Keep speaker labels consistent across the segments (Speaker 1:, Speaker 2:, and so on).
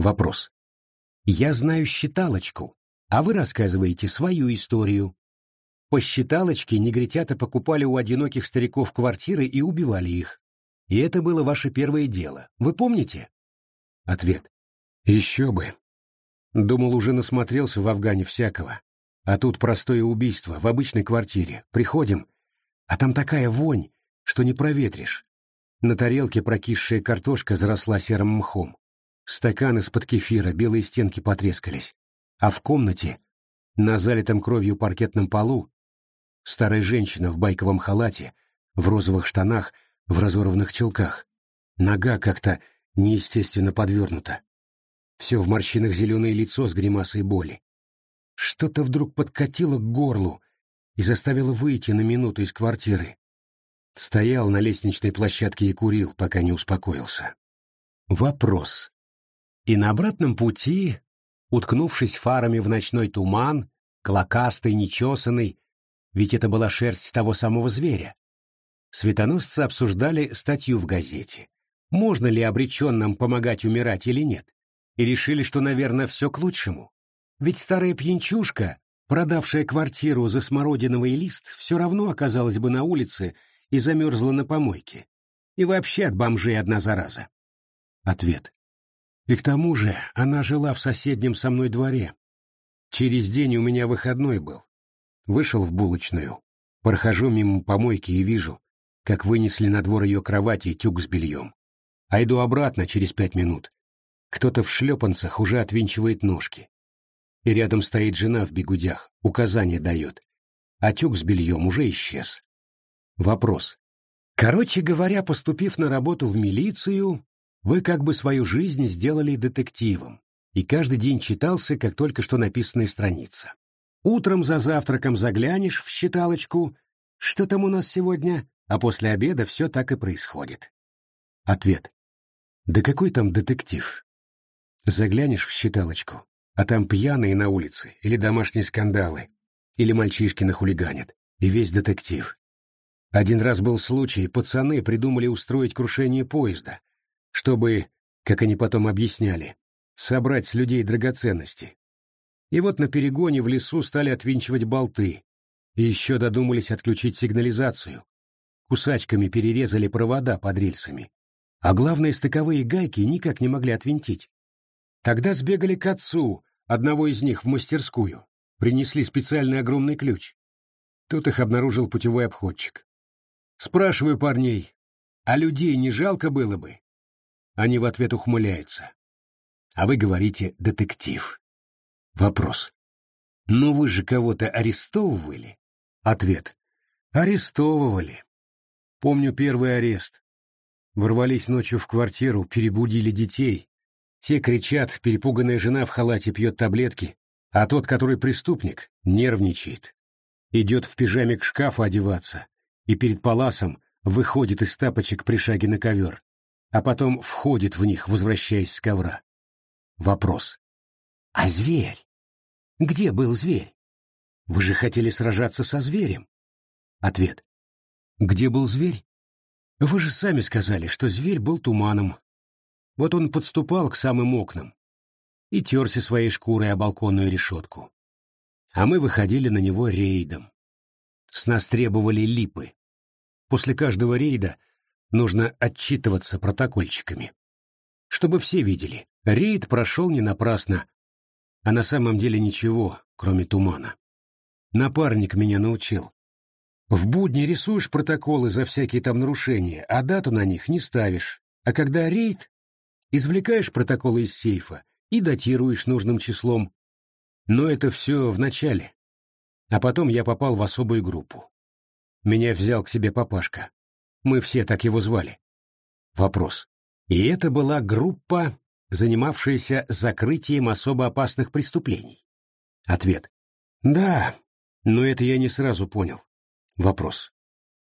Speaker 1: Вопрос. Я знаю считалочку, а вы рассказываете свою историю. По считалочке негритята покупали у одиноких стариков квартиры и убивали их. И это было ваше первое дело. Вы помните? Ответ. Еще бы. Думал, уже насмотрелся в Афгане всякого. А тут простое убийство в обычной квартире. Приходим, а там такая вонь, что не проветришь. На тарелке прокисшая картошка заросла серым мхом. Стакан из-под кефира, белые стенки потрескались. А в комнате, на залитом кровью паркетном полу, старая женщина в байковом халате, в розовых штанах, в разорванных чулках. Нога как-то неестественно подвернута. Все в морщинах зеленое лицо с гримасой боли. Что-то вдруг подкатило к горлу и заставило выйти на минуту из квартиры. Стоял на лестничной площадке и курил, пока не успокоился. Вопрос. И на обратном пути, уткнувшись фарами в ночной туман, клокастый, нечесанный, ведь это была шерсть того самого зверя, светоносцы обсуждали статью в газете. Можно ли обреченным помогать умирать или нет? И решили, что, наверное, все к лучшему. Ведь старая пьянчушка, продавшая квартиру за смородиновый лист, все равно оказалась бы на улице и замерзла на помойке. И вообще от бомжей одна зараза. Ответ. И к тому же она жила в соседнем со мной дворе. Через день у меня выходной был. Вышел в булочную, прохожу мимо помойки и вижу, как вынесли на двор ее кровати тюк с бельем. А иду обратно через пять минут. Кто-то в шлепанцах уже отвинчивает ножки. И рядом стоит жена в бегудях, указания дает. А тюк с бельем уже исчез. Вопрос. Короче говоря, поступив на работу в милицию, вы как бы свою жизнь сделали детективом, и каждый день читался, как только что написанная страница. Утром за завтраком заглянешь в считалочку, что там у нас сегодня, а после обеда все так и происходит. Ответ. Да какой там детектив? Заглянешь в считалочку, а там пьяные на улице, или домашние скандалы, или мальчишки нахулиганят, и весь детектив. Один раз был случай, пацаны придумали устроить крушение поезда, чтобы, как они потом объясняли, собрать с людей драгоценности. И вот на перегоне в лесу стали отвинчивать болты, и еще додумались отключить сигнализацию. Кусачками перерезали провода под рельсами. А главное, стыковые гайки никак не могли отвинтить. Тогда сбегали к отцу, одного из них, в мастерскую. Принесли специальный огромный ключ. Тут их обнаружил путевой обходчик. Спрашиваю парней, а людей не жалко было бы? Они в ответ ухмыляются. А вы говорите «детектив». Вопрос. Ну вы же кого-то арестовывали? Ответ. Арестовывали. Помню первый арест. Ворвались ночью в квартиру, перебудили детей. Те кричат, перепуганная жена в халате пьет таблетки, а тот, который преступник, нервничает. Идет в пижаме к шкафу одеваться, и перед паласом выходит из тапочек при шаге на ковер, а потом входит в них, возвращаясь с ковра. Вопрос. А зверь? Где был зверь? Вы же хотели сражаться со зверем. Ответ. Где был зверь? Вы же сами сказали, что зверь был туманом. Вот он подступал к самым окнам и терся своей шкурой о балконную решетку. А мы выходили на него рейдом. С нас требовали липы. После каждого рейда нужно отчитываться протокольчиками. Чтобы все видели, рейд прошел не напрасно, а на самом деле ничего, кроме тумана. Напарник меня научил. В будни рисуешь протоколы за всякие там нарушения, а дату на них не ставишь. А когда рейд, извлекаешь протоколы из сейфа и датируешь нужным числом. Но это все в начале. А потом я попал в особую группу. Меня взял к себе папашка. Мы все так его звали. Вопрос. И это была группа, занимавшаяся закрытием особо опасных преступлений? Ответ. Да, но это я не сразу понял. Вопрос.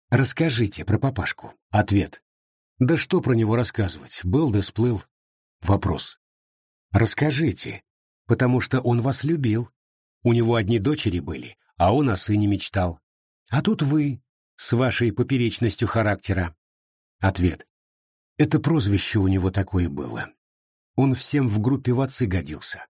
Speaker 1: Расскажите про папашку. Ответ. Да что про него рассказывать, был да сплыл. Вопрос. Расскажите, потому что он вас любил. У него одни дочери были, а он о сыне мечтал. А тут вы, с вашей поперечностью характера? Ответ. Это прозвище у него такое было. Он всем в группе в отцы годился.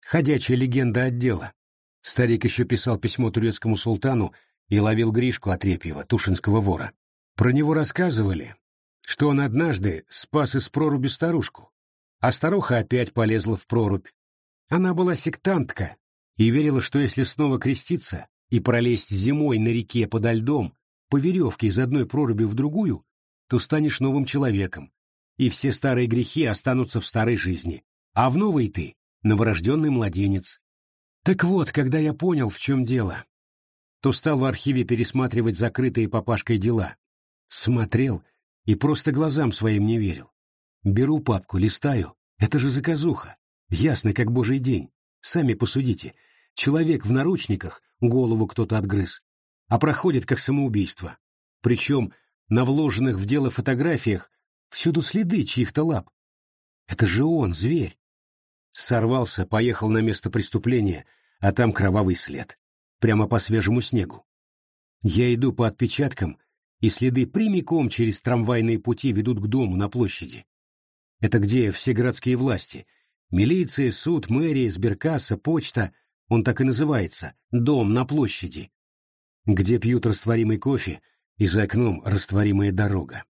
Speaker 1: Ходячая легенда отдела. Старик еще писал письмо турецкому султану и ловил Гришку Отрепьева, тушинского вора. Про него рассказывали, что он однажды спас из проруби старушку, а старуха опять полезла в прорубь. Она была сектантка и верила, что если снова креститься и пролезть зимой на реке подо льдом по веревке из одной проруби в другую, то станешь новым человеком, и все старые грехи останутся в старой жизни, а в новой ты — новорожденный младенец. Так вот, когда я понял, в чем дело, то стал в архиве пересматривать закрытые папашкой дела. Смотрел и просто глазам своим не верил. Беру папку, листаю. Это же заказуха. Ясно, как божий день. Сами посудите. Человек в наручниках, голову кто-то отгрыз, а проходит как самоубийство. Причем на вложенных в дело фотографиях всюду следы чьих-то лап. Это же он, зверь. Сорвался, поехал на место преступления, а там кровавый след. Прямо по свежему снегу. Я иду по отпечаткам, и следы прямиком через трамвайные пути ведут к дому на площади. Это где все городские власти. Милиция, суд, мэрия, сберкасса, почта. Он так и называется. Дом на площади. Где пьют растворимый кофе, и за окном растворимая дорога.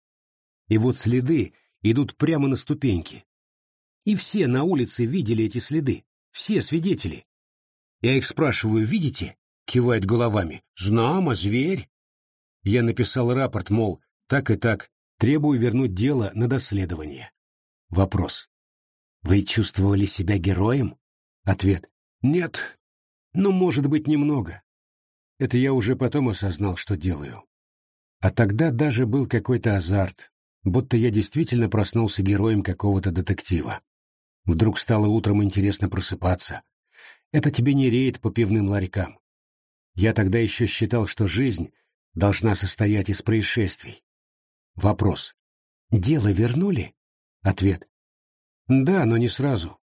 Speaker 1: И вот следы идут прямо на ступеньки. И все на улице видели эти следы. Все свидетели. Я их спрашиваю, видите? Кивают головами. Знамо, зверь. Я написал рапорт, мол, так и так, требую вернуть дело на доследование. Вопрос. Вы чувствовали себя героем? Ответ. Нет. Ну, может быть, немного. Это я уже потом осознал, что делаю. А тогда даже был какой-то азарт, будто я действительно проснулся героем какого-то детектива. Вдруг стало утром интересно просыпаться. Это тебе не рейд по пивным ларькам. Я тогда еще считал, что жизнь должна состоять из происшествий. Вопрос. Дело вернули? Ответ. Да, но не сразу.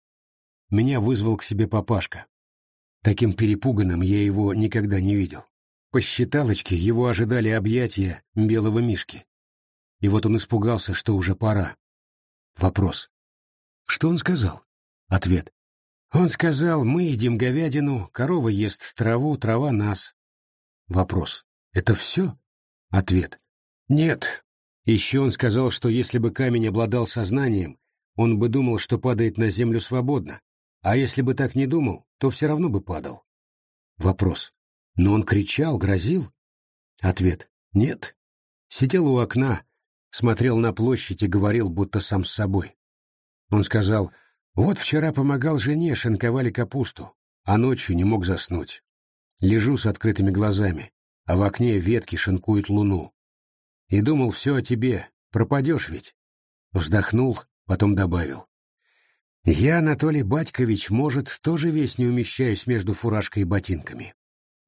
Speaker 1: Меня вызвал к себе папашка. Таким перепуганным я его никогда не видел. По считалочке его ожидали объятия белого мишки. И вот он испугался, что уже пора. Вопрос. Что он сказал? Ответ. Он сказал, мы едим говядину, корова ест траву, трава нас. Вопрос. Это все? Ответ. Нет. Еще он сказал, что если бы камень обладал сознанием, он бы думал, что падает на землю свободно, а если бы так не думал, то все равно бы падал. Вопрос. Но он кричал, грозил? Ответ — нет. Сидел у окна, смотрел на площадь и говорил, будто сам с собой. Он сказал, вот вчера помогал жене, шинковали капусту, а ночью не мог заснуть. Лежу с открытыми глазами, а в окне ветки шинкуют луну. И думал все о тебе, пропадешь ведь. Вздохнул, потом добавил. Я, Анатолий Батькович, может, тоже весь не умещаюсь между фуражкой и ботинками.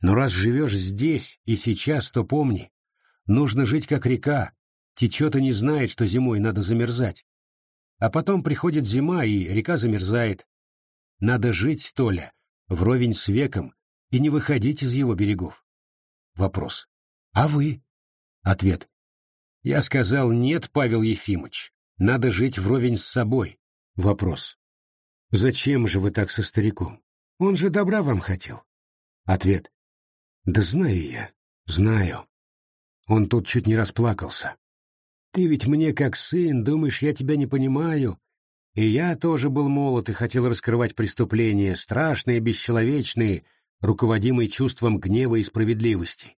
Speaker 1: Но раз живешь здесь и сейчас, то помни, нужно жить как река, течет и не знает, что зимой надо замерзать. А потом приходит зима, и река замерзает. Надо жить, Толя, вровень с веком и не выходить из его берегов. Вопрос. А вы? Ответ. Я сказал, нет, Павел Ефимович, надо жить вровень с собой. Вопрос. Зачем же вы так со стариком? Он же добра вам хотел. Ответ. Да знаю я, знаю. Он тут чуть не расплакался. Ты ведь мне как сын, думаешь, я тебя не понимаю? И я тоже был молод и хотел раскрывать преступления, страшные, бесчеловечные, руководимые чувством гнева и справедливости.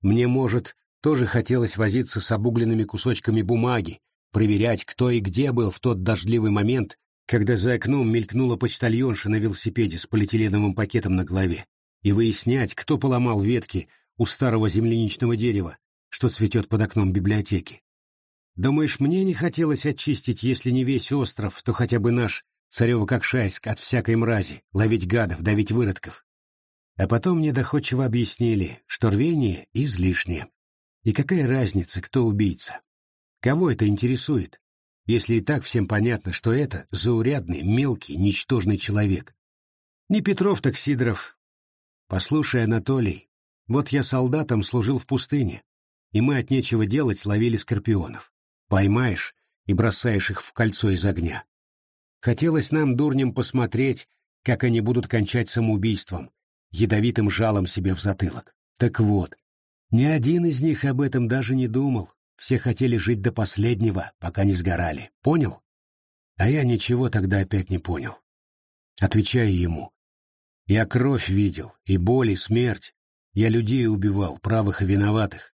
Speaker 1: Мне, может, тоже хотелось возиться с обугленными кусочками бумаги, проверять, кто и где был в тот дождливый момент, когда за окном мелькнула почтальонша на велосипеде с полиэтиленовым пакетом на голове и выяснять, кто поломал ветки у старого земляничного дерева, что цветет под окном библиотеки. Думаешь, мне не хотелось очистить, если не весь остров, то хотя бы наш Царево-Кокшайск от всякой мрази, ловить гадов, давить выродков? А потом мне доходчиво объяснили, что рвение излишнее. И какая разница, кто убийца? Кого это интересует, если и так всем понятно, что это заурядный, мелкий, ничтожный человек? Не Петров, так Сидоров, Послушай, Анатолий, вот я солдатом служил в пустыне, и мы от нечего делать ловили скорпионов. Поймаешь и бросаешь их в кольцо из огня. Хотелось нам, дурням, посмотреть, как они будут кончать самоубийством, ядовитым жалом себе в затылок. Так вот, ни один из них об этом даже не думал. Все хотели жить до последнего, пока не сгорали. Понял? А я ничего тогда опять не понял. Отвечаю ему. Я кровь видел, и боль, и смерть. Я людей убивал, правых и виноватых.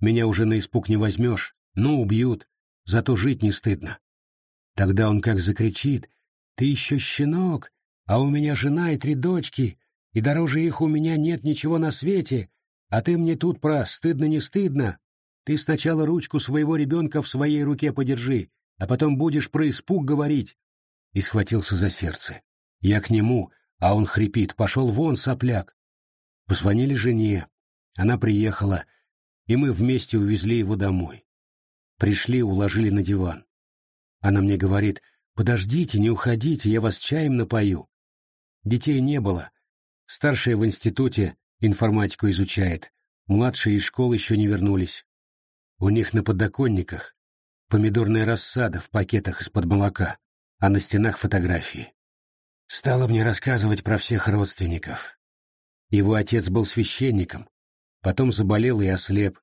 Speaker 1: Меня уже на испуг не возьмешь. Ну, убьют. Зато жить не стыдно. Тогда он как закричит. Ты еще щенок, а у меня жена и три дочки, и дороже их у меня нет ничего на свете, а ты мне тут про стыдно не стыдно. Ты сначала ручку своего ребенка в своей руке подержи, а потом будешь про испуг говорить. И схватился за сердце. Я к нему, а он хрипит. Пошел вон, сопляк. Позвонили жене. Она приехала, и мы вместе увезли его домой. Пришли, уложили на диван. Она мне говорит, подождите, не уходите, я вас чаем напою. Детей не было. Старшая в институте информатику изучает. Младшие из школы еще не вернулись. У них на подоконниках помидорная рассада в пакетах из-под молока, а на стенах фотографии. Стала мне рассказывать про всех родственников. Его отец был священником, потом заболел и ослеп,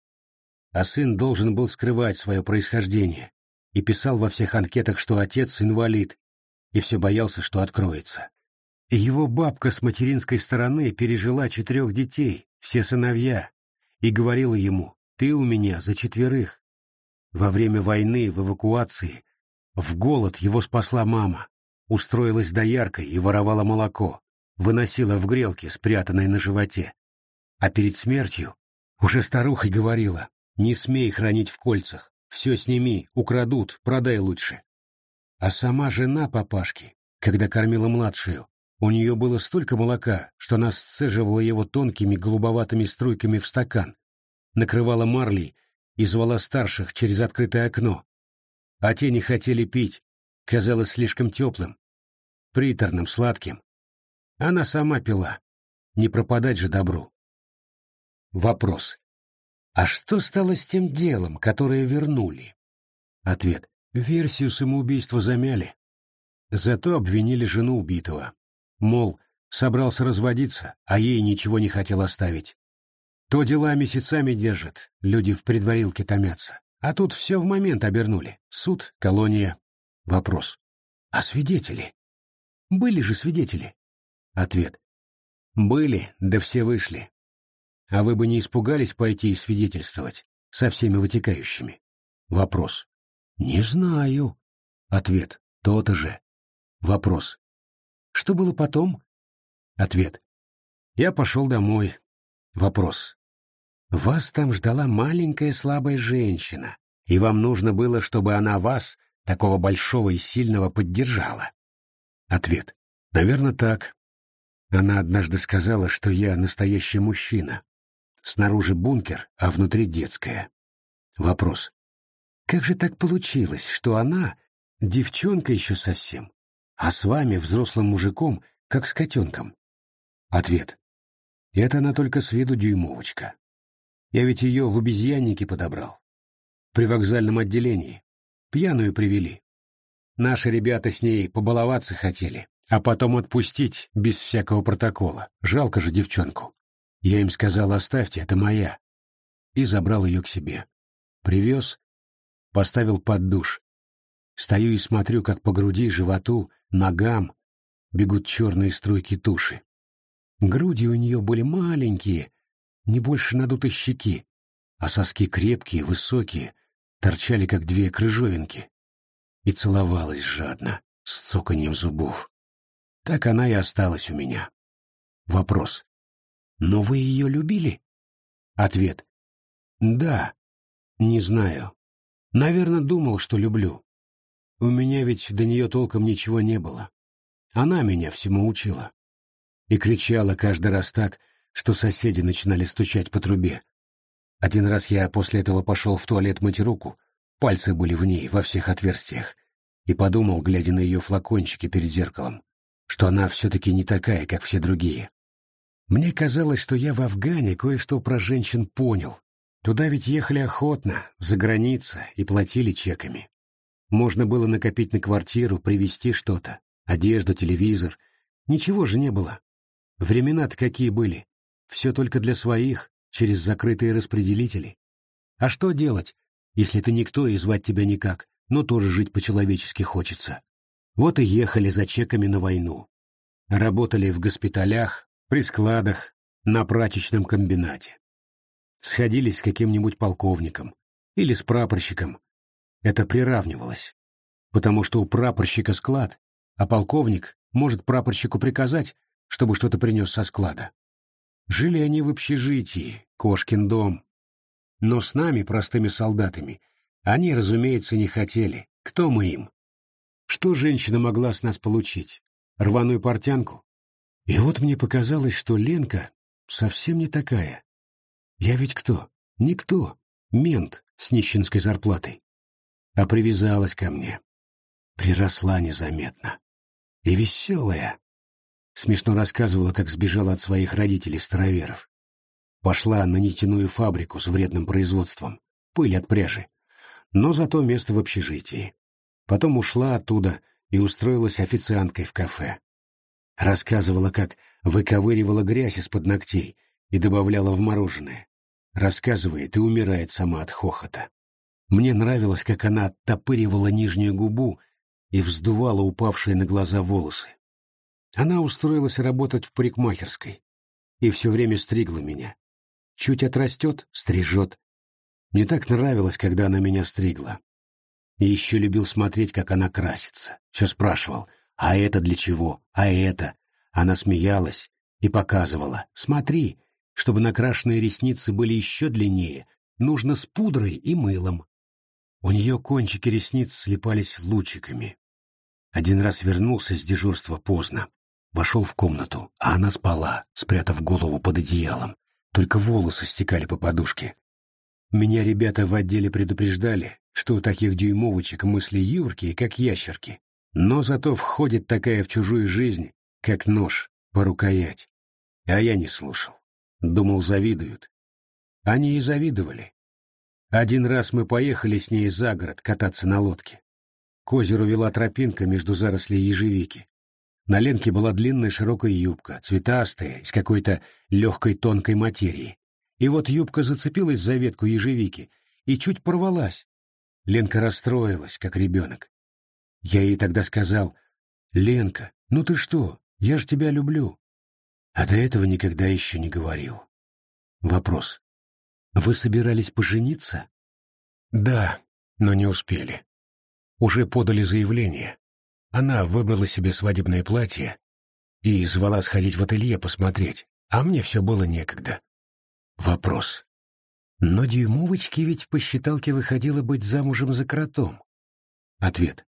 Speaker 1: а сын должен был скрывать свое происхождение и писал во всех анкетах, что отец инвалид, и все боялся, что откроется. Его бабка с материнской стороны пережила четырех детей, все сыновья, и говорила ему, ты у меня за четверых. Во время войны, в эвакуации, в голод его спасла мама, устроилась дояркой и воровала молоко, выносила в грелке, спрятанной на животе. А перед смертью уже старухой говорила, не смей хранить в кольцах, все сними, украдут, продай лучше. А сама жена папашки, когда кормила младшую, у нее было столько молока, что она сцеживала его тонкими голубоватыми струйками в стакан, накрывала марлей и звала старших через открытое окно. А те не хотели пить, казалось слишком теплым, приторным, сладким. Она сама пила. Не пропадать же добру. Вопрос. А что стало с тем делом, которое вернули? Ответ. Версию самоубийства замяли. Зато обвинили жену убитого. Мол, собрался разводиться, а ей ничего не хотел оставить. То дела месяцами держат, люди в предварилке томятся. А тут все в момент обернули. Суд, колония. Вопрос. А свидетели? Были же свидетели. Ответ. Были, да все вышли. А вы бы не испугались пойти и свидетельствовать со всеми вытекающими? Вопрос. Не знаю. Ответ. То-то же. Вопрос. Что было потом? Ответ. Я пошел домой. Вопрос. Вас там ждала маленькая слабая женщина, и вам нужно было, чтобы она вас, такого большого и сильного, поддержала. Ответ. Наверное, так. Она однажды сказала, что я настоящий мужчина. Снаружи бункер, а внутри детская. Вопрос. Как же так получилось, что она, девчонка еще совсем, а с вами, взрослым мужиком, как с котенком? Ответ. Это она только с виду дюймовочка. Я ведь ее в обезьяннике подобрал. При вокзальном отделении. Пьяную привели. Наши ребята с ней побаловаться хотели, а потом отпустить без всякого протокола. Жалко же девчонку. Я им сказал, оставьте, это моя. И забрал ее к себе. Привез, поставил под душ. Стою и смотрю, как по груди, животу, ногам бегут черные струйки туши. Груди у нее были маленькие, не больше надутой щеки, а соски крепкие, высокие, торчали, как две крыжовинки. И целовалась жадно, с цоканьем зубов. Так она и осталась у меня. Вопрос. Но вы ее любили? Ответ. Да. Не знаю. Наверное, думал, что люблю. У меня ведь до нее толком ничего не было. Она меня всему учила. И кричала каждый раз так, что соседи начинали стучать по трубе. Один раз я после этого пошел в туалет мыть руку, пальцы были в ней, во всех отверстиях, и подумал, глядя на ее флакончики перед зеркалом, что она все-таки не такая, как все другие. Мне казалось, что я в Афгане кое-что про женщин понял. Туда ведь ехали охотно, за граница, и платили чеками. Можно было накопить на квартиру, привезти что-то. Одежду, телевизор. Ничего же не было. Времена-то какие были. Все только для своих, через закрытые распределители. А что делать, если ты никто и звать тебя никак, но тоже жить по-человечески хочется? Вот и ехали за чеками на войну. Работали в госпиталях, при складах, на прачечном комбинате. Сходились с каким-нибудь полковником или с прапорщиком. Это приравнивалось, потому что у прапорщика склад, а полковник может прапорщику приказать, чтобы что-то принес со склада. Жили они в общежитии, Кошкин дом. Но с нами, простыми солдатами, они, разумеется, не хотели. Кто мы им? Что женщина могла с нас получить? Рваную портянку? И вот мне показалось, что Ленка совсем не такая. Я ведь кто? Никто. Мент с нищенской зарплатой. А привязалась ко мне. Приросла незаметно. И веселая. Смешно рассказывала, как сбежала от своих родителей-староверов. Пошла на нитяную фабрику с вредным производством. Пыль от пряжи. Но зато место в общежитии. Потом ушла оттуда и устроилась официанткой в кафе. Рассказывала, как выковыривала грязь из-под ногтей и добавляла в мороженое. Рассказывает и умирает сама от хохота. Мне нравилось, как она оттопыривала нижнюю губу и вздувала упавшие на глаза волосы. Она устроилась работать в парикмахерской и все время стригла меня. Чуть отрастет — стрижет. Мне так нравилось, когда она меня стригла. И еще любил смотреть, как она красится. Все спрашивал, а это для чего, а это? Она смеялась и показывала. Смотри, чтобы накрашенные ресницы были еще длиннее, нужно с пудрой и мылом. У нее кончики ресниц слепались лучиками. Один раз вернулся с дежурства поздно. Вошел в комнату, а она спала, спрятав голову под одеялом. Только волосы стекали по подушке. Меня ребята в отделе предупреждали, что у таких дюймовочек мысли юркие, как ящерки. Но зато входит такая в чужую жизнь, как нож по рукоять. А я не слушал. Думал, завидуют. Они и завидовали. Один раз мы поехали с ней за город кататься на лодке. К озеру вела тропинка между зарослей ежевики. На Ленке была длинная широкая юбка, цветастая, из какой-то легкой тонкой материи. И вот юбка зацепилась за ветку ежевики и чуть порвалась. Ленка расстроилась, как ребенок. Я ей тогда сказал, «Ленка, ну ты что, я же тебя люблю». А до этого никогда еще не говорил. Вопрос. Вы собирались пожениться? Да, но не успели. Уже подали заявление. Она выбрала себе свадебное платье и звала сходить в ателье посмотреть, а мне все было некогда. Вопрос. Но дюймовочке ведь по считалке выходило быть замужем за кротом. Ответ.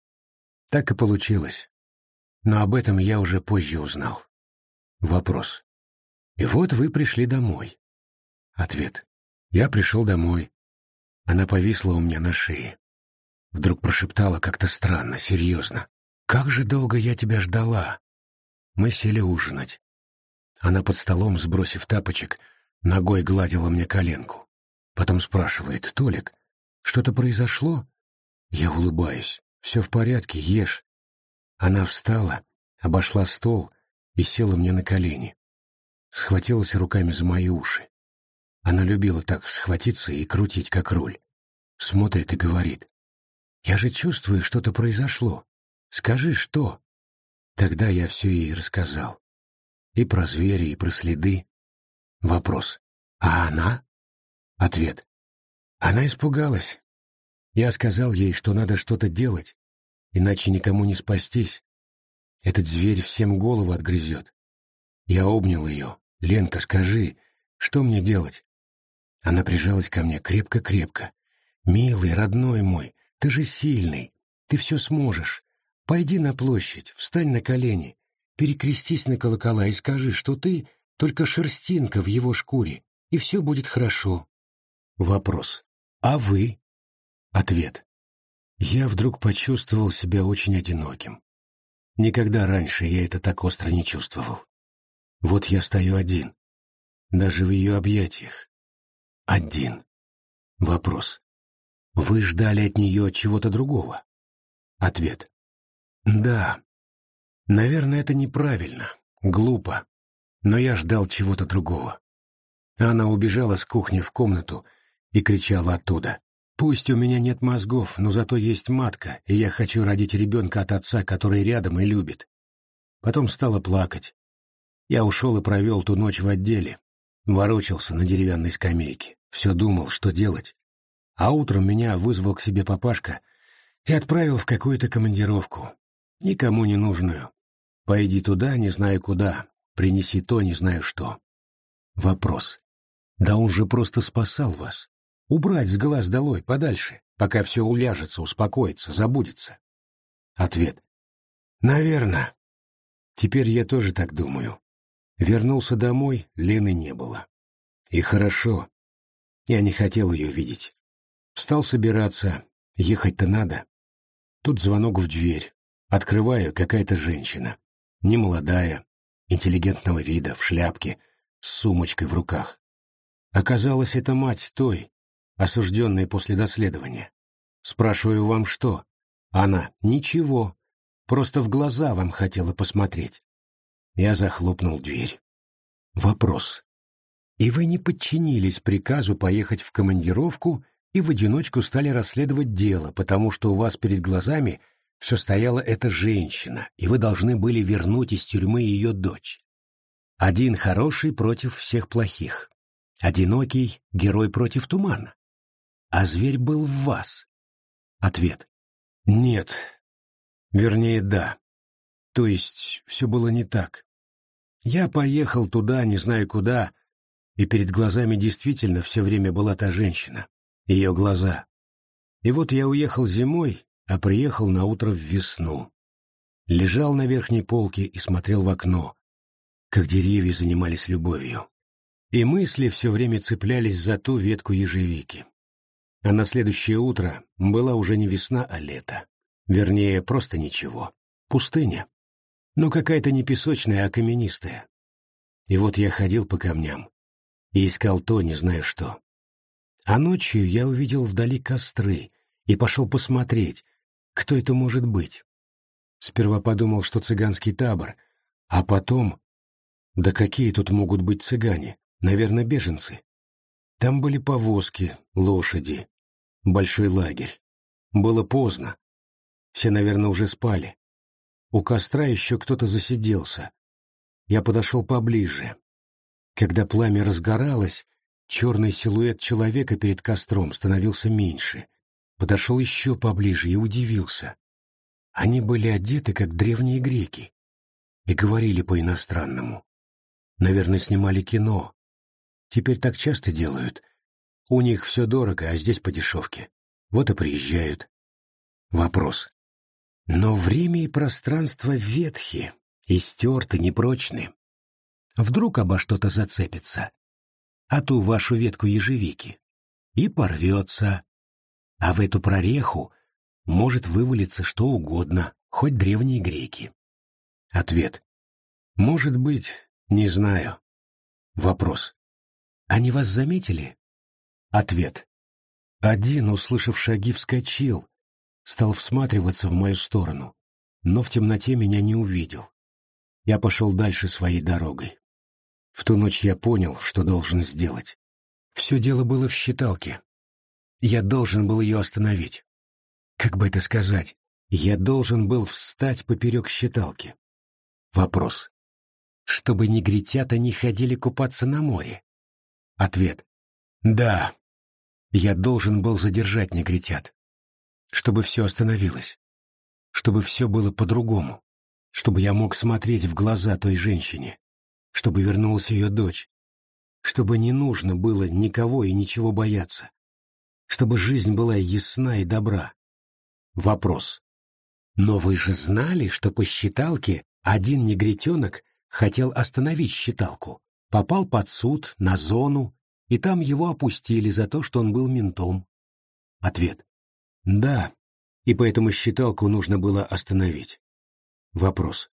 Speaker 1: Так и получилось. Но об этом я уже позже узнал. Вопрос. И вот вы пришли домой. Ответ. Я пришел домой. Она повисла у меня на шее. Вдруг прошептала как-то странно, серьезно. «Как же долго я тебя ждала!» Мы сели ужинать. Она под столом, сбросив тапочек, ногой гладила мне коленку. Потом спрашивает, «Толик, что-то произошло?» Я улыбаюсь. «Все в порядке, ешь». Она встала, обошла стол и села мне на колени. Схватилась руками за мои уши. Она любила так схватиться и крутить, как руль. Смотрит и говорит. «Я же чувствую, что-то произошло. Скажи, что?» Тогда я все ей рассказал. И про зверя, и про следы. Вопрос. «А она?» Ответ. Она испугалась. Я сказал ей, что надо что-то делать, иначе никому не спастись. Этот зверь всем голову отгрызет. Я обнял ее. «Ленка, скажи, что мне делать?» Она прижалась ко мне крепко-крепко. «Милый, родной мой, ты же сильный, ты все сможешь. Пойди на площадь, встань на колени, перекрестись на колокола и скажи, что ты только шерстинка в его шкуре, и все будет хорошо. Вопрос. А вы? Ответ. Я вдруг почувствовал себя очень одиноким. Никогда раньше я это так остро не чувствовал. Вот я стою один, даже в ее объятиях. Один. Вопрос. Вы ждали от нее чего-то другого? Ответ. Да. Наверное, это неправильно, глупо, но я ждал чего-то другого. Она убежала с кухни в комнату и кричала оттуда. «Пусть у меня нет мозгов, но зато есть матка, и я хочу родить ребенка от отца, который рядом и любит». Потом стала плакать. Я ушел и провел ту ночь в отделе. Ворочался на деревянной скамейке. Все думал, что делать. А утром меня вызвал к себе папашка и отправил в какую-то командировку. Никому не нужную. Пойди туда, не знаю куда. Принеси то, не знаю что. Вопрос. Да он же просто спасал вас. Убрать с глаз долой, подальше, пока все уляжется, успокоится, забудется. Ответ. Наверно. Теперь я тоже так думаю. Вернулся домой, Лены не было. И хорошо. Я не хотел ее видеть. Стал собираться. Ехать-то надо. Тут звонок в дверь. Открываю, какая-то женщина. Немолодая, интеллигентного вида, в шляпке, с сумочкой в руках. Оказалось, это мать той, осужденной после доследования. Спрашиваю, вам что? Она, ничего, просто в глаза вам хотела посмотреть. Я захлопнул дверь. Вопрос. И вы не подчинились приказу поехать в командировку и в одиночку стали расследовать дело, потому что у вас перед глазами все стояла эта женщина, и вы должны были вернуть из тюрьмы ее дочь. Один хороший против всех плохих. Одинокий — герой против тумана. А зверь был в вас. Ответ. Нет. Вернее, да. То есть все было не так. Я поехал туда, не знаю куда, и перед глазами действительно все время была та женщина, ее глаза. И вот я уехал зимой, а приехал на утро в весну. Лежал на верхней полке и смотрел в окно, как деревья занимались любовью. И мысли все время цеплялись за ту ветку ежевики. А на следующее утро была уже не весна, а лето. Вернее, просто ничего. Пустыня. Но какая-то не песочная, а каменистая. И вот я ходил по камням и искал то, не знаю что. А ночью я увидел вдали костры и пошел посмотреть, кто это может быть. Сперва подумал, что цыганский табор, а потом... Да какие тут могут быть цыгане? Наверное, беженцы. Там были повозки, лошади, большой лагерь. Было поздно. Все, наверное, уже спали. У костра еще кто-то засиделся. Я подошел поближе. Когда пламя разгоралось, черный силуэт человека перед костром становился меньше. Подошел еще поближе и удивился. Они были одеты, как древние греки, и говорили по-иностранному. Наверное, снимали кино. Теперь так часто делают. У них все дорого, а здесь по дешевке. Вот и приезжают. Вопрос. Но время и пространство ветхи, истерты, непрочны. Вдруг обо что-то зацепится, а ту вашу ветку ежевики, и порвется. А в эту прореху может вывалиться что угодно, хоть древние греки. Ответ. Может быть, не знаю. Вопрос. Они вас заметили? Ответ. Один, услышав шаги, вскочил, стал всматриваться в мою сторону, но в темноте меня не увидел. Я пошел дальше своей дорогой. В ту ночь я понял, что должен сделать. Все дело было в считалке. Я должен был ее остановить. Как бы это сказать? Я должен был встать поперек считалки. Вопрос чтобы негритята не ходили купаться на море? Ответ. Да. Я должен был задержать негритят. Чтобы все остановилось. Чтобы все было по-другому. Чтобы я мог смотреть в глаза той женщине. Чтобы вернулась ее дочь. Чтобы не нужно было никого и ничего бояться. Чтобы жизнь была ясна и добра. Вопрос. Но вы же знали, что по считалке один негритенок хотел остановить считалку, попал под суд, на зону, и там его опустили за то, что он был ментом. Ответ. Да, и поэтому считалку нужно было остановить. Вопрос.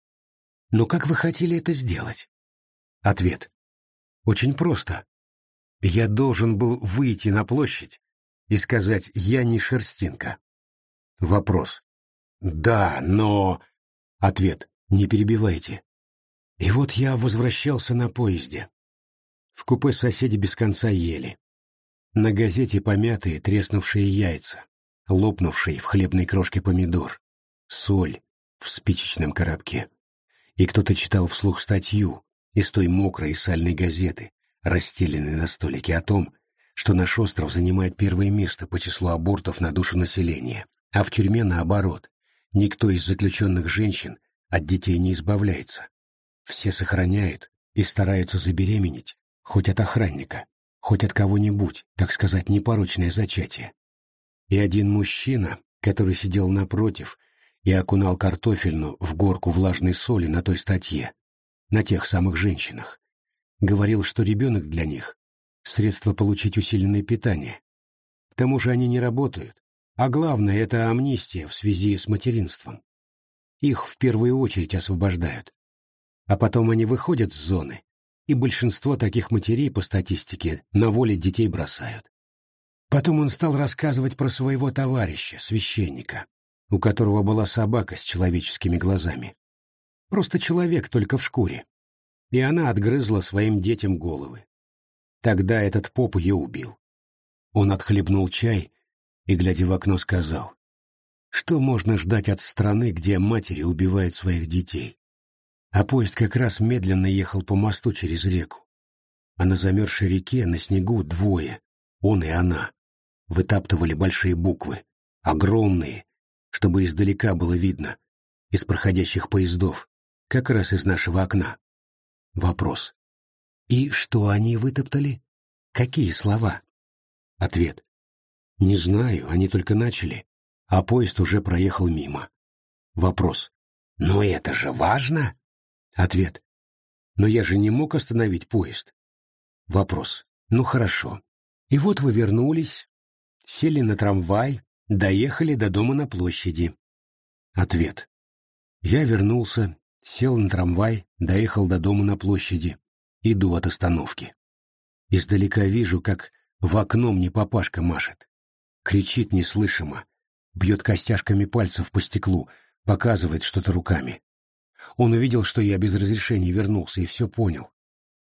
Speaker 1: Но как вы хотели это сделать? Ответ. Очень просто. Я должен был выйти на площадь и сказать «я не шерстинка». Вопрос. Да, но... Ответ. Не перебивайте. И вот я возвращался на поезде. В купе соседи без конца ели. На газете помятые треснувшие яйца, лопнувший в хлебной крошке помидор, соль в спичечном коробке. И кто-то читал вслух статью из той мокрой и сальной газеты, расстеленной на столике о том, что наш остров занимает первое место по числу абортов на душу населения, а в тюрьме наоборот. Никто из заключенных женщин от детей не избавляется. Все сохраняют и стараются забеременеть хоть от охранника, хоть от кого-нибудь, так сказать, непорочное зачатие. И один мужчина, который сидел напротив и окунал картофельну в горку влажной соли на той статье, на тех самых женщинах, говорил, что ребенок для них — средство получить усиленное питание. К тому же они не работают, а главное — это амнистия в связи с материнством. Их в первую очередь освобождают. А потом они выходят с зоны, и большинство таких матерей, по статистике, на воле детей бросают. Потом он стал рассказывать про своего товарища, священника, у которого была собака с человеческими глазами. Просто человек, только в шкуре. И она отгрызла своим детям головы. Тогда этот поп ее убил. Он отхлебнул чай и, глядя в окно, сказал, что можно ждать от страны, где матери убивают своих детей. А поезд как раз медленно ехал по мосту через реку. А на замерзшей реке на снегу двое, он и она, вытаптывали большие буквы, огромные, чтобы издалека было видно, из проходящих поездов, как раз из нашего окна. Вопрос. И что они вытоптали? Какие слова? Ответ. Не знаю, они только начали, а поезд уже проехал мимо. Вопрос. Но это же важно? Ответ. Но я же не мог остановить поезд. Вопрос. Ну хорошо. И вот вы вернулись, сели на трамвай, доехали до дома на площади. Ответ. Я вернулся, сел на трамвай, доехал до дома на площади. Иду от остановки. Издалека вижу, как в окно мне папашка машет кричит неслышимо, бьет костяшками пальцев по стеклу, показывает что-то руками. Он увидел, что я без разрешения вернулся, и все понял.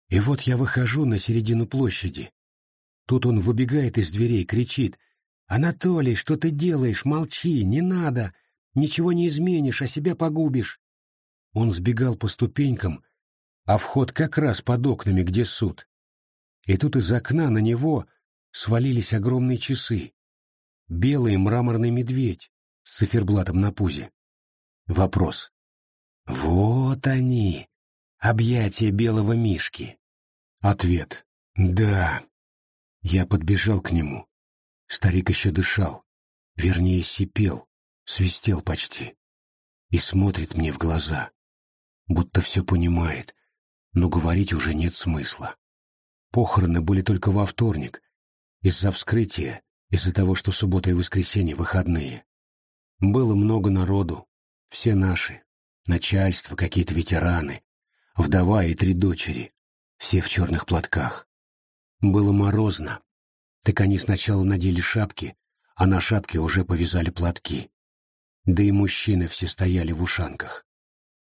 Speaker 1: И вот я выхожу на середину площади. Тут он выбегает из дверей, кричит. «Анатолий, что ты делаешь? Молчи, не надо! Ничего не изменишь, а себя погубишь!» Он сбегал по ступенькам, а вход как раз под окнами, где суд. И тут из окна на него свалились огромные часы белый мраморный медведь с циферблатом на пузе. Вопрос. Вот они, объятия белого мишки. Ответ. Да. Я подбежал к нему. Старик еще дышал, вернее, сипел, свистел почти. И смотрит мне в глаза, будто все понимает, но говорить уже нет смысла. Похороны были только во вторник. Из-за вскрытия из-за того, что суббота и воскресенье выходные. Было много народу, все наши, начальство, какие-то ветераны, вдова и три дочери, все в черных платках. Было морозно, так они сначала надели шапки, а на шапке уже повязали платки. Да и мужчины все стояли в ушанках.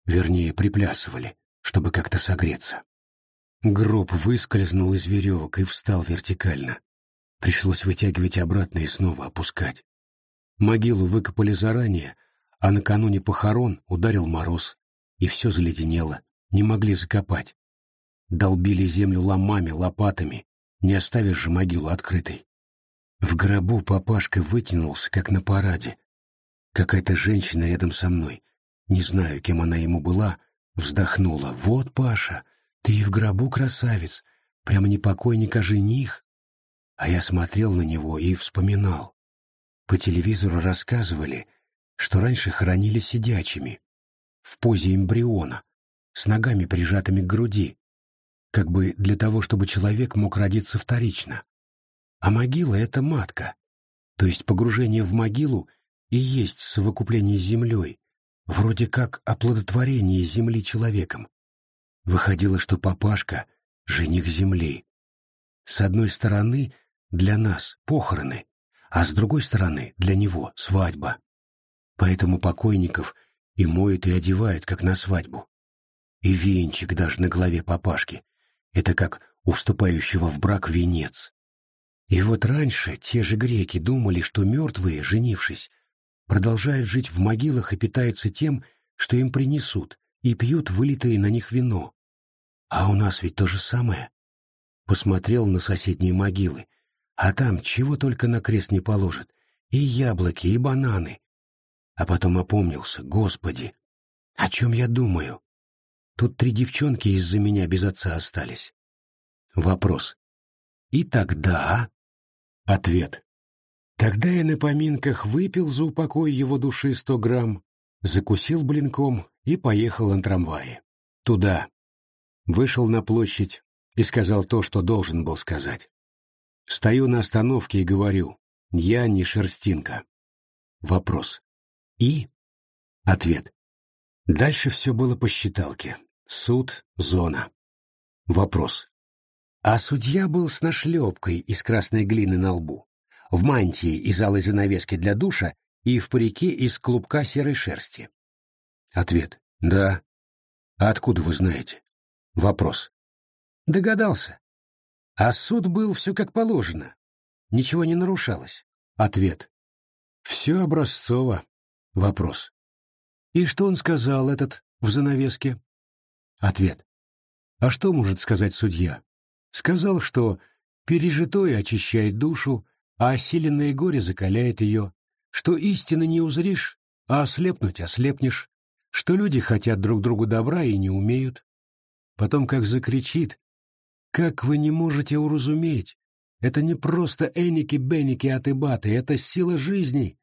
Speaker 1: Вернее, приплясывали, чтобы как-то согреться. Гроб выскользнул из веревок и встал вертикально. Пришлось вытягивать обратно и снова опускать. Могилу выкопали заранее, а накануне похорон ударил мороз, и все заледенело, не могли закопать. Долбили землю ломами, лопатами, не оставишь же могилу открытой. В гробу папашка вытянулся, как на параде. Какая-то женщина рядом со мной, не знаю, кем она ему была, вздохнула. «Вот, Паша, ты и в гробу красавец, прямо не покойник, а жених». А я смотрел на него и вспоминал. По телевизору рассказывали, что раньше хоронили сидячими, в позе эмбриона, с ногами прижатыми к груди, как бы для того, чтобы человек мог родиться вторично. А могила — это матка, то есть погружение в могилу и есть совокупление с землей, вроде как оплодотворение земли человеком. Выходило, что папашка — жених земли. С одной стороны, для нас похороны, а с другой стороны для него свадьба. Поэтому покойников и моют, и одевают, как на свадьбу. И венчик даже на голове папашки. Это как у вступающего в брак венец. И вот раньше те же греки думали, что мертвые, женившись, продолжают жить в могилах и питаются тем, что им принесут, и пьют вылитое на них вино. А у нас ведь то же самое. Посмотрел на соседние могилы, а там чего только на крест не положат. И яблоки, и бананы. А потом опомнился, господи, о чем я думаю? Тут три девчонки из-за меня без отца остались. Вопрос. И тогда... Ответ. Тогда я на поминках выпил за упокой его души сто грамм, закусил блинком и поехал на трамвае. Туда. Вышел на площадь и сказал то, что должен был сказать. Стою на остановке и говорю, я не шерстинка. Вопрос. И? Ответ. Дальше все было по считалке. Суд, зона. Вопрос. А судья был с нашлепкой из красной глины на лбу, в мантии из алой занавески для душа и в парике из клубка серой шерсти. Ответ. Да. А откуда вы знаете? Вопрос. Догадался. А суд был все как положено. Ничего не нарушалось. Ответ. Все образцово. Вопрос. И что он сказал, этот, в занавеске? Ответ. А что может сказать судья? Сказал, что пережитое очищает душу, а осиленное горе закаляет ее, что истины не узришь, а ослепнуть ослепнешь, что люди хотят друг другу добра и не умеют. Потом как закричит, как вы не можете уразуметь, это не просто эники-беники от это сила жизни.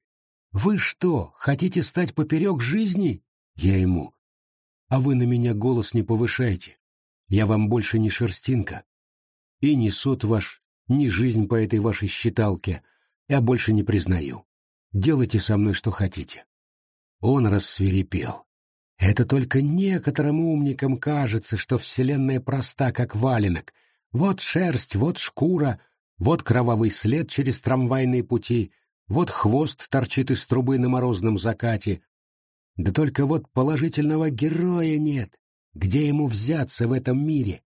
Speaker 1: Вы что, хотите стать поперек жизни? Я ему. А вы на меня голос не повышайте. Я вам больше не шерстинка. И ни суд ваш, ни жизнь по этой вашей считалке я больше не признаю. Делайте со мной что хотите. Он рассверепел. Это только некоторым умникам кажется, что Вселенная проста, как валенок. Вот шерсть, вот шкура, вот кровавый след через трамвайные пути, вот хвост торчит из трубы на морозном закате. Да только вот положительного героя нет. Где ему взяться в этом мире?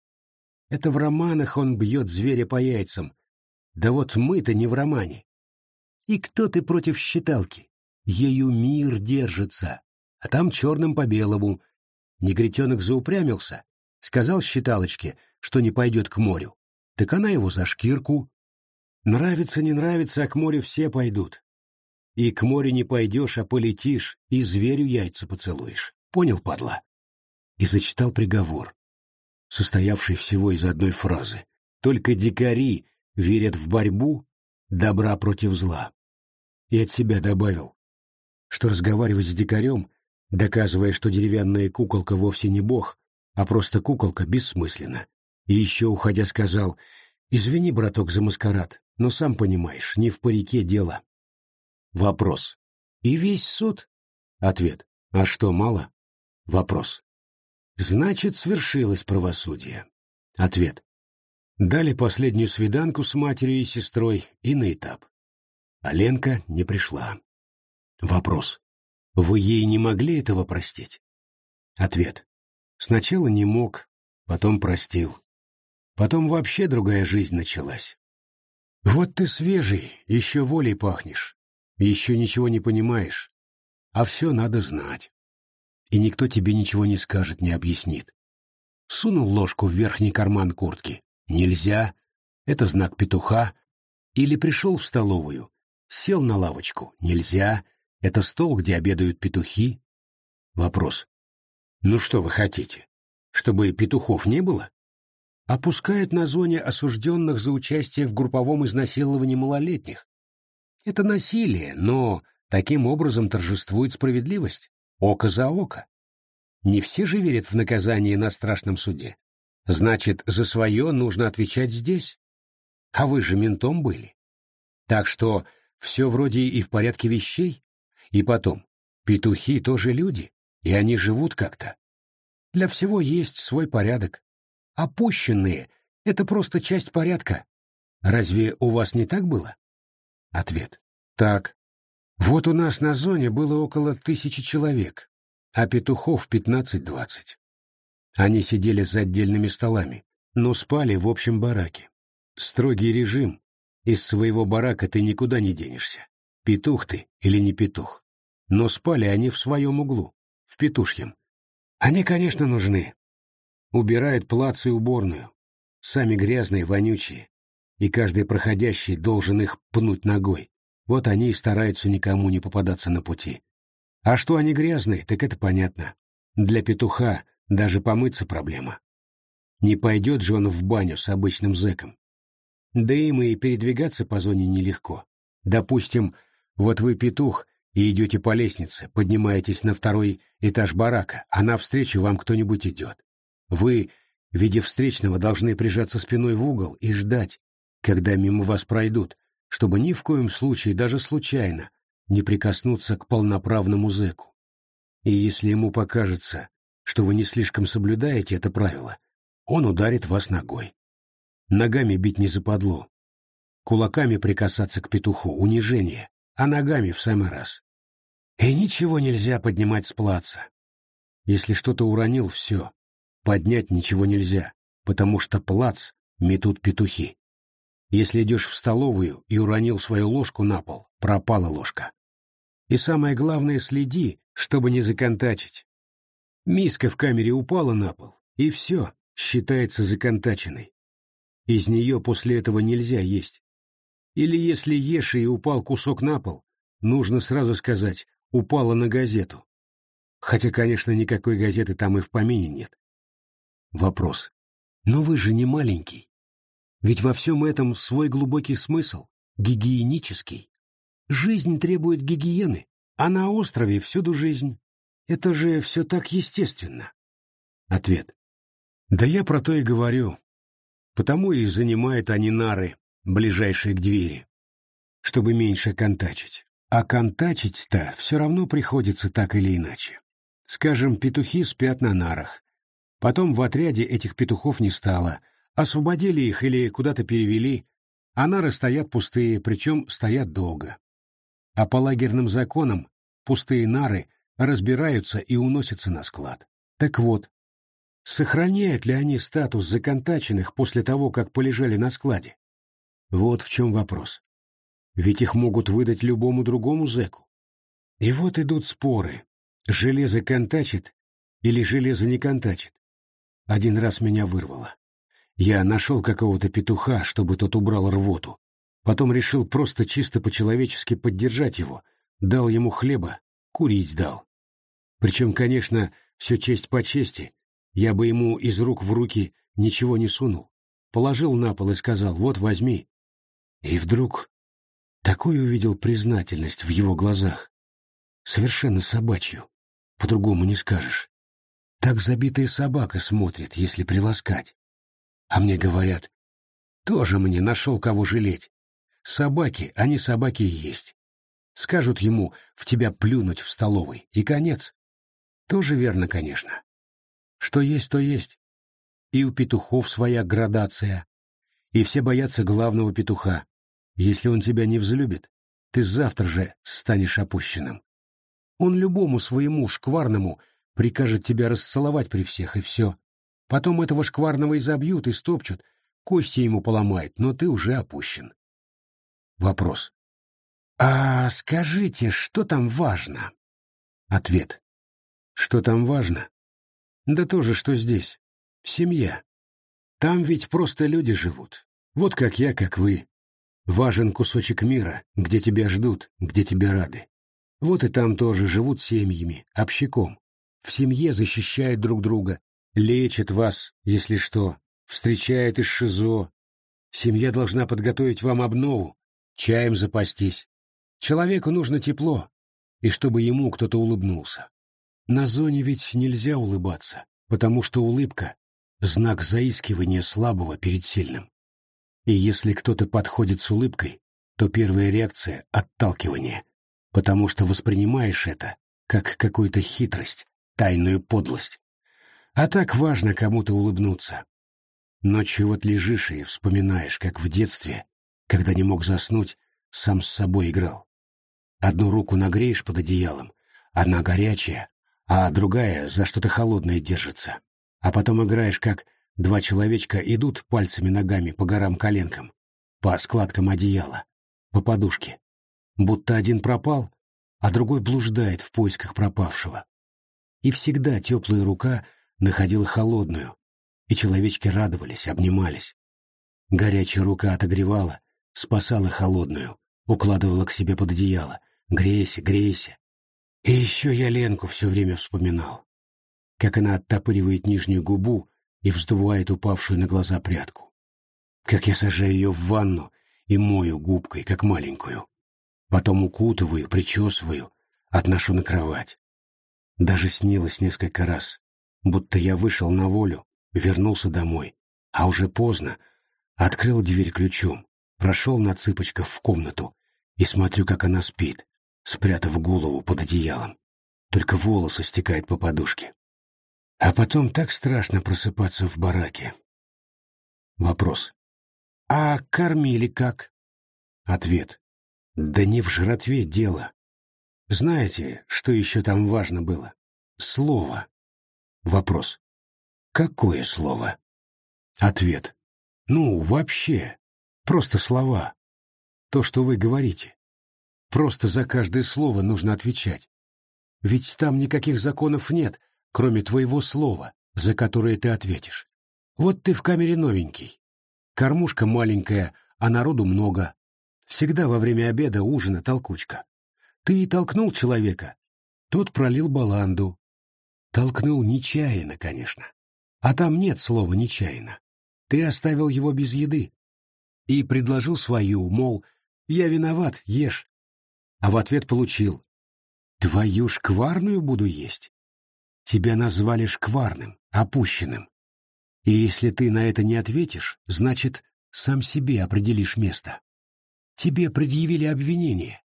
Speaker 1: Это в романах он бьет зверя по яйцам. Да вот мы-то не в романе. И кто ты против считалки? Ею мир держится, а там черным по белому. Негритенок заупрямился, сказал считалочке, что не пойдет к морю. Так она его за шкирку. Нравится, не нравится, а к морю все пойдут. И к морю не пойдешь, а полетишь, и зверю яйца поцелуешь. Понял, падла? И зачитал приговор состоявший всего из одной фразы. Только дикари верят в борьбу добра против зла. И от себя добавил, что разговаривать с дикарем, доказывая, что деревянная куколка вовсе не бог, а просто куколка, бессмысленно. И еще, уходя, сказал, «Извини, браток, за маскарад, но сам понимаешь, не в парике дело». Вопрос. «И весь суд?» Ответ. «А что, мало?» Вопрос. Значит, свершилось правосудие. Ответ. Дали последнюю свиданку с матерью и сестрой и на этап. А Ленка не пришла. Вопрос. Вы ей не могли этого простить? Ответ. Сначала не мог, потом простил. Потом вообще другая жизнь началась. Вот ты свежий, еще волей пахнешь, еще ничего не понимаешь, а все надо знать и никто тебе ничего не скажет, не объяснит. Сунул ложку в верхний карман куртки. Нельзя. Это знак петуха. Или пришел в столовую. Сел на лавочку. Нельзя. Это стол, где обедают петухи. Вопрос. Ну что вы хотите? Чтобы петухов не было? Опускают на зоне осужденных за участие в групповом изнасиловании малолетних. Это насилие, но таким образом торжествует справедливость. Око за око. Не все же верят в наказание на страшном суде. Значит, за свое нужно отвечать здесь. А вы же ментом были. Так что все вроде и в порядке вещей. И потом, петухи тоже люди, и они живут как-то. Для всего есть свой порядок. Опущенные — это просто часть порядка. Разве у вас не так было? Ответ. Так. Вот у нас на зоне было около тысячи человек, а петухов пятнадцать-двадцать. Они сидели за отдельными столами, но спали в общем бараке. Строгий режим. Из своего барака ты никуда не денешься. Петух ты или не петух. Но спали они в своем углу, в петушьем. Они, конечно, нужны. Убирают плац и уборную. Сами грязные, вонючие. И каждый проходящий должен их пнуть ногой. Вот они и стараются никому не попадаться на пути. А что они грязные, так это понятно. Для петуха даже помыться проблема. Не пойдет же он в баню с обычным зэком. Да им и передвигаться по зоне нелегко. Допустим, вот вы петух и идете по лестнице, поднимаетесь на второй этаж барака, а навстречу вам кто-нибудь идет. Вы, видя встречного, должны прижаться спиной в угол и ждать, когда мимо вас пройдут, чтобы ни в коем случае, даже случайно, не прикоснуться к полноправному зэку. И если ему покажется, что вы не слишком соблюдаете это правило, он ударит вас ногой. Ногами бить не западло. Кулаками прикасаться к петуху — унижение, а ногами в самый раз. И ничего нельзя поднимать с плаца. Если что-то уронил — все. Поднять ничего нельзя, потому что плац метут петухи. Если идешь в столовую и уронил свою ложку на пол, пропала ложка. И самое главное, следи, чтобы не законтачить. Миска в камере упала на пол, и все, считается законтаченной. Из нее после этого нельзя есть. Или если ешь и упал кусок на пол, нужно сразу сказать «упала на газету». Хотя, конечно, никакой газеты там и в помине нет. Вопрос. Но вы же не маленький. Ведь во всем этом свой глубокий смысл, гигиенический. Жизнь требует гигиены, а на острове всюду жизнь. Это же все так естественно. Ответ. Да я про то и говорю. Потому и занимают они нары, ближайшие к двери, чтобы меньше контачить. А контачить-то все равно приходится так или иначе. Скажем, петухи спят на нарах, Потом в отряде этих петухов не стало. Освободили их или куда-то перевели, а нары стоят пустые, причем стоят долго. А по лагерным законам пустые нары разбираются и уносятся на склад. Так вот, сохраняют ли они статус законтаченных после того, как полежали на складе? Вот в чем вопрос. Ведь их могут выдать любому другому зэку. И вот идут споры. Железо контачит или железо не контачит. Один раз меня вырвало. Я нашел какого-то петуха, чтобы тот убрал рвоту. Потом решил просто чисто по-человечески поддержать его. Дал ему хлеба, курить дал. Причем, конечно, все честь по чести. Я бы ему из рук в руки ничего не сунул. Положил на пол и сказал «вот, возьми». И вдруг такой увидел признательность в его глазах. Совершенно собачью. По-другому не скажешь. Так забитая собака смотрит, если приласкать. А мне говорят, тоже мне нашел кого жалеть. Собаки, они собаки есть. Скажут ему в тебя плюнуть в столовой, и конец. Тоже верно, конечно. Что есть, то есть. И у петухов своя градация. И все боятся главного петуха. Если он тебя не взлюбит, ты завтра же станешь опущенным. Он любому своему шкварному прикажет тебя расцеловать при всех, и все. Потом этого шкварного изобьют и стопчут, кости ему поломает, но ты уже опущен. Вопрос. А скажите, что там важно? Ответ. Что там важно? Да то же, что здесь. Семья. Там ведь просто люди живут. Вот как я, как вы. Важен кусочек мира, где тебя ждут, где тебя рады. Вот и там тоже живут семьями, общаком в семье защищают друг друга, лечат вас, если что, встречают из ШИЗО. Семья должна подготовить вам обнову, чаем запастись. Человеку нужно тепло, и чтобы ему кто-то улыбнулся. На зоне ведь нельзя улыбаться, потому что улыбка — знак заискивания слабого перед сильным. И если кто-то подходит с улыбкой, то первая реакция — отталкивание, потому что воспринимаешь это как какую-то хитрость, тайную подлость. А так важно кому-то улыбнуться. Ночью вот лежишь и вспоминаешь, как в детстве, когда не мог заснуть, сам с собой играл. Одну руку нагреешь под одеялом, одна горячая, а другая за что-то холодное держится. А потом играешь, как два человечка идут пальцами-ногами по горам-коленкам, по складкам одеяла, по подушке. Будто один пропал, а другой блуждает в поисках пропавшего. И всегда теплая рука находила холодную, и человечки радовались, обнимались. Горячая рука отогревала, спасала холодную, укладывала к себе под одеяло. Грейся, грейся. И еще я Ленку все время вспоминал. Как она оттопыривает нижнюю губу и вздувает упавшую на глаза прядку. Как я сажаю ее в ванну и мою губкой, как маленькую. Потом укутываю, причесываю, отношу на кровать. Даже снилось несколько раз, будто я вышел на волю, вернулся домой, а уже поздно, открыл дверь ключом, прошел на цыпочках в комнату и смотрю, как она спит, спрятав голову под одеялом. Только волосы стекают по подушке. А потом так страшно просыпаться в бараке. Вопрос. А кормили как? Ответ. Да не в жратве дело. Знаете, что еще там важно было? Слово. Вопрос. Какое слово? Ответ. Ну, вообще. Просто слова. То, что вы говорите. Просто за каждое слово нужно отвечать. Ведь там никаких законов нет, кроме твоего слова, за которое ты ответишь. Вот ты в камере новенький. Кормушка маленькая, а народу много. Всегда во время обеда, ужина толкучка. Ты и толкнул человека. Тот пролил баланду. Толкнул нечаянно, конечно. А там нет слова «нечаянно». Ты оставил его без еды. И предложил свою, мол, я виноват, ешь. А в ответ получил. Твою шкварную буду есть. Тебя назвали шкварным, опущенным. И если ты на это не ответишь, значит, сам себе определишь место. Тебе предъявили обвинение.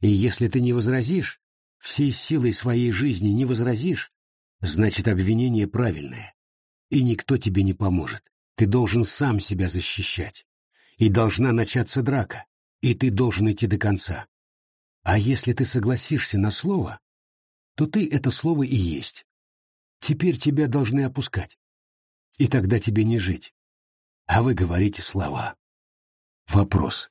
Speaker 1: И если ты не возразишь, всей силой своей жизни не возразишь, значит обвинение правильное. И никто тебе не поможет. Ты должен сам себя защищать. И должна начаться драка. И ты должен идти до конца. А если ты согласишься на слово, то ты это слово и есть. Теперь тебя должны опускать. И тогда тебе не жить. А вы говорите слова. Вопрос.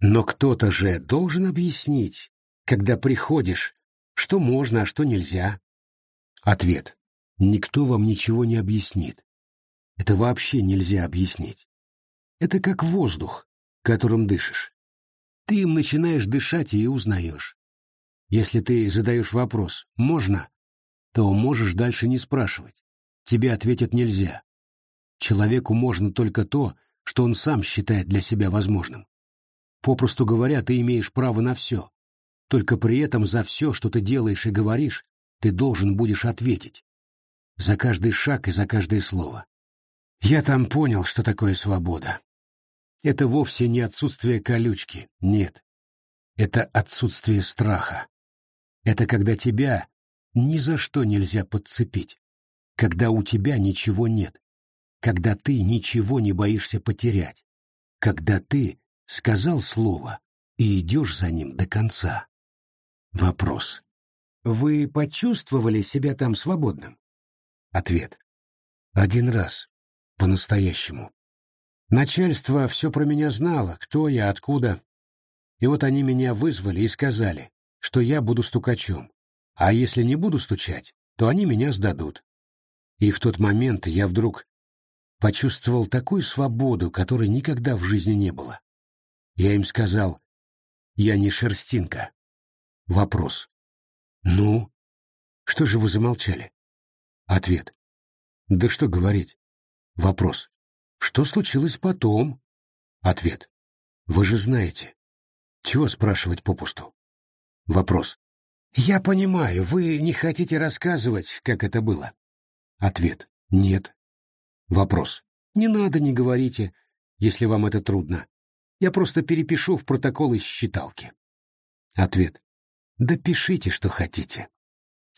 Speaker 1: Но кто-то же должен объяснить, когда приходишь, что можно, а что нельзя. Ответ. Никто вам ничего не объяснит. Это вообще нельзя объяснить. Это как воздух, которым дышишь. Ты им начинаешь дышать и узнаешь. Если ты задаешь вопрос «можно?», то можешь дальше не спрашивать. Тебе ответят «нельзя». Человеку можно только то, что он сам считает для себя возможным. Попросту говоря, ты имеешь право на все. Только при этом за все, что ты делаешь и говоришь, ты должен будешь ответить. За каждый шаг и за каждое слово. Я там понял, что такое свобода. Это вовсе не отсутствие колючки, нет. Это отсутствие страха. Это когда тебя ни за что нельзя подцепить, когда у тебя ничего нет, когда ты ничего не боишься потерять, когда ты сказал слово и идешь за ним до конца. Вопрос. Вы почувствовали себя там свободным? Ответ. Один раз. По-настоящему. Начальство все про меня знало, кто я, откуда. И вот они меня вызвали и сказали, что я буду стукачом. А если не буду стучать, то они меня сдадут. И в тот момент я вдруг почувствовал такую свободу, которой никогда в жизни не было. Я им сказал, я не шерстинка. Вопрос. Ну? Что же вы замолчали? Ответ. Да что говорить? Вопрос. Что случилось потом? Ответ. Вы же знаете. Чего спрашивать попусту? Вопрос. Я понимаю, вы не хотите рассказывать, как это было. Ответ. Нет. Вопрос. Не надо, не говорите, если вам это трудно. Я просто перепишу в протокол из считалки. Ответ. Да пишите, что хотите.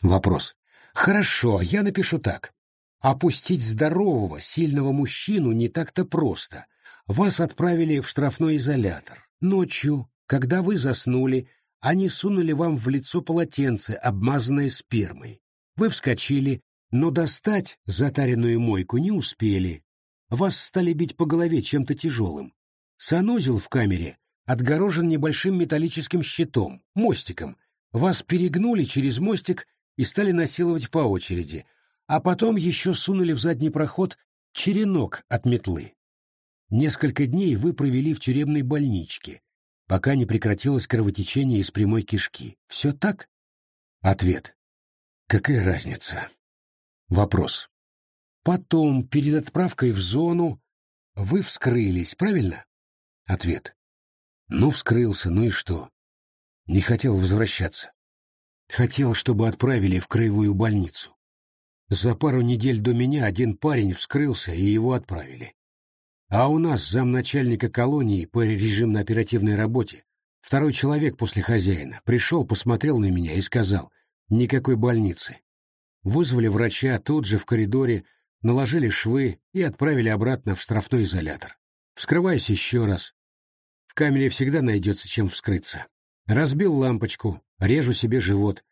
Speaker 1: Вопрос. Хорошо, я напишу так. Опустить здорового, сильного мужчину не так-то просто. Вас отправили в штрафной изолятор. Ночью, когда вы заснули, Они сунули вам в лицо полотенце, обмазанное спермой. Вы вскочили, но достать затаренную мойку не успели. Вас стали бить по голове чем-то тяжелым. Санузел в камере отгорожен небольшим металлическим щитом, мостиком. Вас перегнули через мостик и стали насиловать по очереди, а потом еще сунули в задний проход черенок от метлы. Несколько дней вы провели в тюремной больничке, пока не прекратилось кровотечение из прямой кишки. Все так? Ответ. Какая разница? Вопрос. Потом, перед отправкой в зону, вы вскрылись, правильно? Ответ. Ну, вскрылся, ну и что? Не хотел возвращаться. Хотел, чтобы отправили в краевую больницу. За пару недель до меня один парень вскрылся, и его отправили. А у нас замначальника колонии по режимно-оперативной работе второй человек после хозяина пришел, посмотрел на меня и сказал «никакой больницы». Вызвали врача тут же в коридоре, наложили швы и отправили обратно в штрафной изолятор. Вскрываюсь еще раз. В камере всегда найдется чем вскрыться. Разбил лампочку, режу себе живот.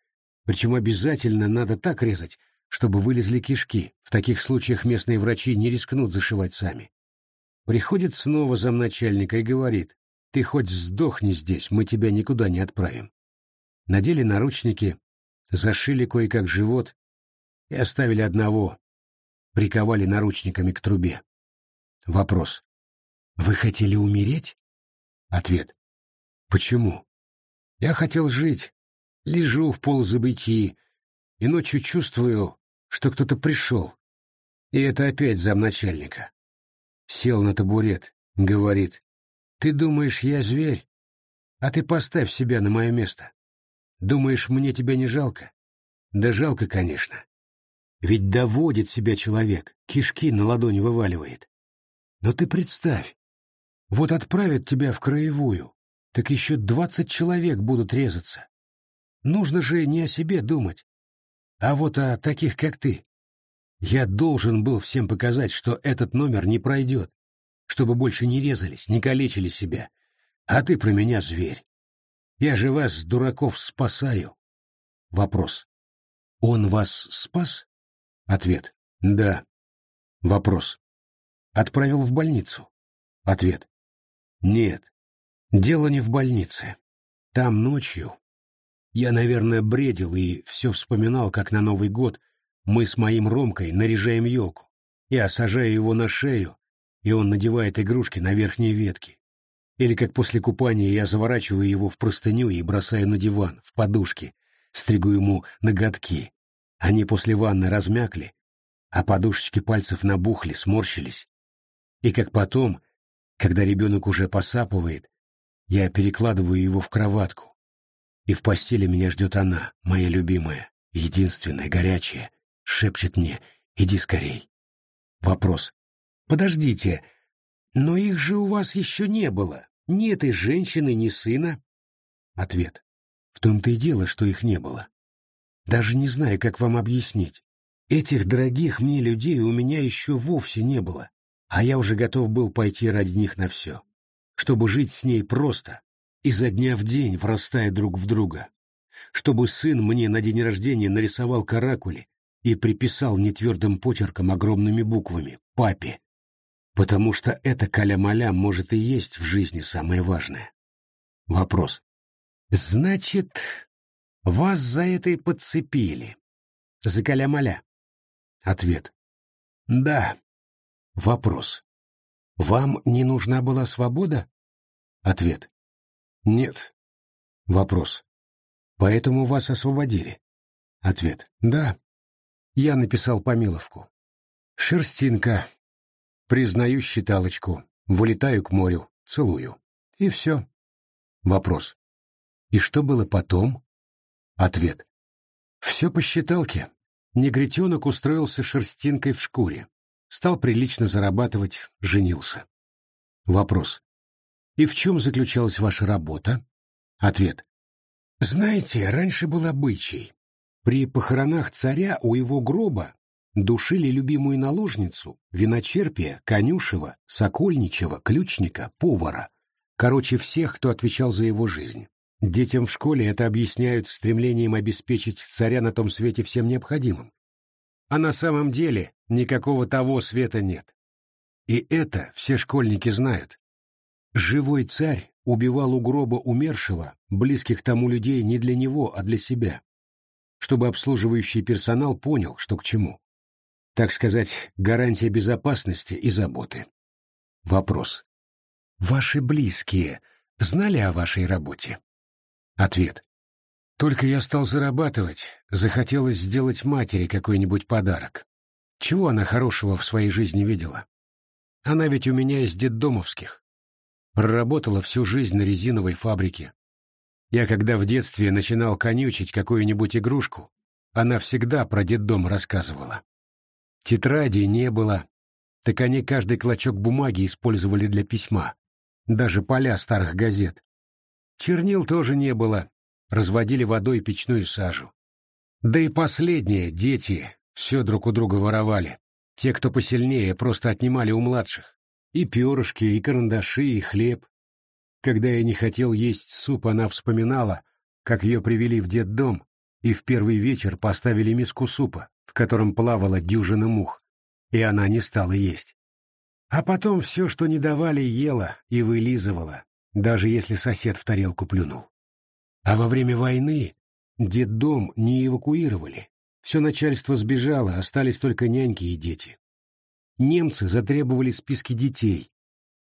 Speaker 1: Причем обязательно надо так резать, чтобы вылезли кишки. В таких случаях местные врачи не рискнут зашивать сами. Приходит снова замначальника и говорит, «Ты хоть сдохни здесь, мы тебя никуда не отправим». Надели наручники, зашили кое-как живот и оставили одного, приковали наручниками к трубе. Вопрос. «Вы хотели умереть?» Ответ. «Почему?» «Я хотел жить. Лежу в полузабытии, и ночью чувствую, что кто-то пришел. И это опять замначальника. Сел на табурет, говорит, «Ты думаешь, я зверь? А ты поставь себя на мое место. Думаешь, мне тебя не жалко? Да жалко, конечно. Ведь доводит себя человек, кишки на ладони вываливает. Но ты представь, вот отправят тебя в краевую, так еще двадцать человек будут резаться. Нужно же не о себе думать, а вот о таких, как ты. Я должен был всем показать, что этот номер не пройдет, чтобы больше не резались, не калечили себя. А ты про меня зверь. Я же вас, дураков, спасаю. Вопрос. Он вас спас? Ответ. Да. Вопрос. Отправил в больницу? Ответ. Нет. Дело не в больнице. Там ночью. Я, наверное, бредил и все вспоминал, как на Новый год мы с моим Ромкой наряжаем елку. Я сажаю его на шею, и он надевает игрушки на верхние ветки. Или как после купания я заворачиваю его в простыню и бросаю на диван, в подушки, стригу ему ноготки. Они после ванны размякли, а подушечки пальцев набухли, сморщились. И как потом, когда ребенок уже посапывает, я перекладываю его в кроватку. И в постели меня ждет она, моя любимая, единственная, горячая, шепчет мне «Иди скорей». Вопрос. «Подождите, но их же у вас еще не было, ни этой женщины, ни сына». Ответ. В том-то и дело, что их не было. Даже не знаю, как вам объяснить. Этих дорогих мне людей у меня еще вовсе не было, а я уже готов был пойти ради них на все, чтобы жить с ней просто, изо дня в день врастая друг в друга, чтобы сын мне на день рождения нарисовал каракули и приписал нетвердым почерком огромными буквами «папе», потому что это каля-маля может и есть в жизни самое важное. Вопрос. Значит, вас за это и подцепили? За каля-маля? Ответ. Да. Вопрос. Вам не нужна была свобода? Ответ. Нет. Вопрос. Поэтому вас освободили? Ответ. Да. Я написал помиловку. Шерстинка. Признаю считалочку. Вылетаю к морю. Целую. И все. Вопрос. И что было потом? Ответ. Все по считалке. Негритенок устроился шерстинкой в шкуре. Стал прилично зарабатывать, женился. Вопрос. И в чем заключалась ваша работа? Ответ. Знаете, раньше был обычай. При похоронах царя у его гроба душили любимую наложницу, виночерпия, конюшева, сокольничего, ключника, повара. Короче, всех, кто отвечал за его жизнь. Детям в школе это объясняют стремлением обеспечить царя на том свете всем необходимым. А на самом деле никакого того света нет. И это все школьники знают. Живой царь убивал у гроба умершего, близких тому людей не для него, а для себя, чтобы обслуживающий персонал понял, что к чему. Так сказать, гарантия безопасности и заботы. Вопрос. Ваши близкие знали о вашей работе? Ответ. Только я стал зарабатывать, захотелось сделать матери какой-нибудь подарок. Чего она хорошего в своей жизни видела? Она ведь у меня из детдомовских. Проработала всю жизнь на резиновой фабрике. Я когда в детстве начинал конючить какую-нибудь игрушку, она всегда про детдом рассказывала. Тетради не было, так они каждый клочок бумаги использовали для письма, даже поля старых газет. Чернил тоже не было, разводили водой печную сажу. Да и последние, дети, все друг у друга воровали. Те, кто посильнее, просто отнимали у младших. И перышки, и карандаши, и хлеб. Когда я не хотел есть суп, она вспоминала, как ее привели в детдом, и в первый вечер поставили миску супа, в котором плавала дюжина мух, и она не стала есть. А потом все, что не давали, ела и вылизывала, даже если сосед в тарелку плюнул. А во время войны детдом не эвакуировали. Все начальство сбежало, остались только няньки и дети. Немцы затребовали списки детей.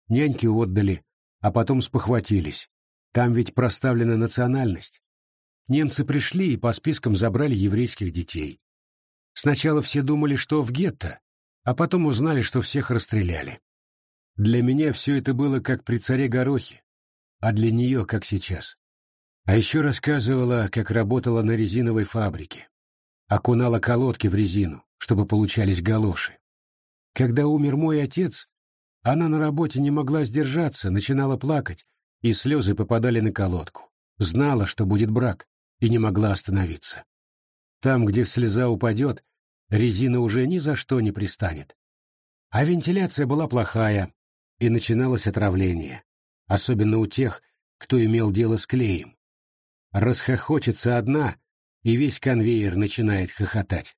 Speaker 1: Няньки отдали, а потом спохватились. Там ведь проставлена национальность. Немцы пришли и по спискам забрали еврейских детей. Сначала все думали, что в гетто, а потом узнали, что всех расстреляли. Для меня все это было как при царе Горохе а для нее, как сейчас. А еще рассказывала, как работала на резиновой фабрике. Окунала колодки в резину, чтобы получались галоши. Когда умер мой отец, она на работе не могла сдержаться, начинала плакать, и слезы попадали на колодку. Знала, что будет брак, и не могла остановиться. Там, где слеза упадет, резина уже ни за что не пристанет. А вентиляция была плохая, и начиналось отравление особенно у тех, кто имел дело с клеем. Расхохочется одна, и весь конвейер начинает хохотать.